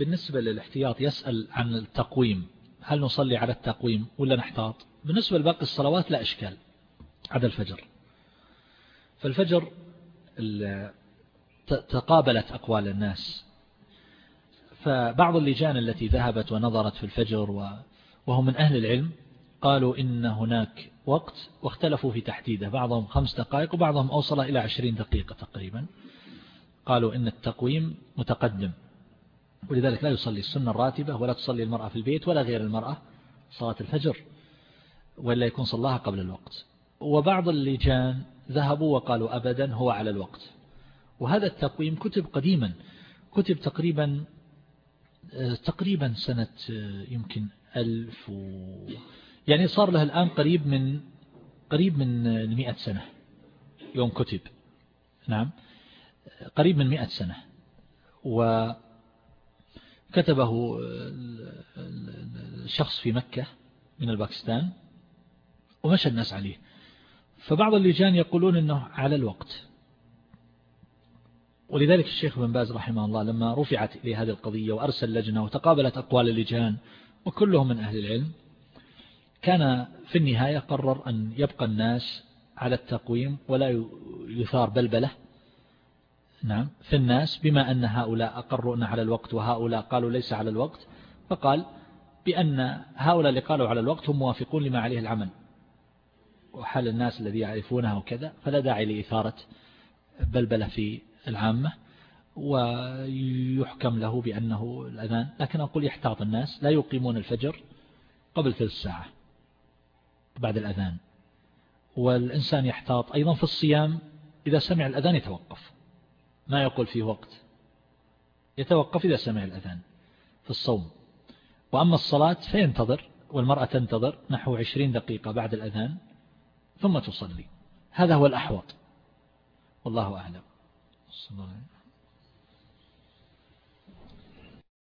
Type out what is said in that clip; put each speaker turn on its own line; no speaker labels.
بالنسبة للاحتياط يسأل عن التقويم. هل نصلي على التقويم ولا نحتاط؟ بالنسبة لباقي الصلوات لا إشكال. عدا الفجر. فالفجر تقابلت أقوال الناس. فبعض اللجان التي ذهبت ونظرت في الفجر وهم من أهل العلم قالوا إن هناك وقت واختلفوا في تحديده. بعضهم خمس دقائق وبعضهم أوصل إلى عشرين دقيقة تقريبا. قالوا إن التقويم متقدم. ولذلك لا يصلي السنة الراتبة ولا تصلي المرأة في البيت ولا غير المرأة صلاة الفجر ولا يكون صلاها قبل الوقت. وبعض اللجان ذهبوا وقالوا أبدا هو على الوقت. وهذا التقويم كتب قديما كتب تقريبا تقريبا سنة يمكن ألف و يعني صار له الآن قريب من قريب من المئة سنة يوم كتب. نعم قريب من مئة سنة. وكتبه الشخص في مكة من الباكستان ومشى الناس عليه. فبعض اللجان يقولون أنه على الوقت. ولذلك الشيخ بن باز رحمه الله لما رفعت إليه هذه القضية وأرسل لجنة وتقابلت أقوال اللجان وكلهم من أهل العلم كان في النهاية قرر أن يبقى الناس على التقويم ولا يثار بلبلة نعم. في الناس بما أن هؤلاء أقروا على الوقت وهؤلاء قالوا ليس على الوقت فقال بأن هؤلاء اللي قالوا على الوقت هم موافقون لما عليه العمل. وحال الناس الذي يعرفونها وكذا فلا داعي لإثارة بلبلة في العامة ويحكم له بأنه الأذان. لكن أقول يحتاط الناس لا يقيمون الفجر قبل ثلث ساعة بعد الأذان. والإنسان يحتاط أيضا في الصيام إذا سمع الأذان يتوقف. ما يقول فيه وقت. يتوقف إذا سمع الأذان في الصوم. وأما الصلاة فينتظر والمرأة تنتظر نحو عشرين دقيقة بعد الأذان ثم تصلي. هذا هو الأحوط. والله أعلم.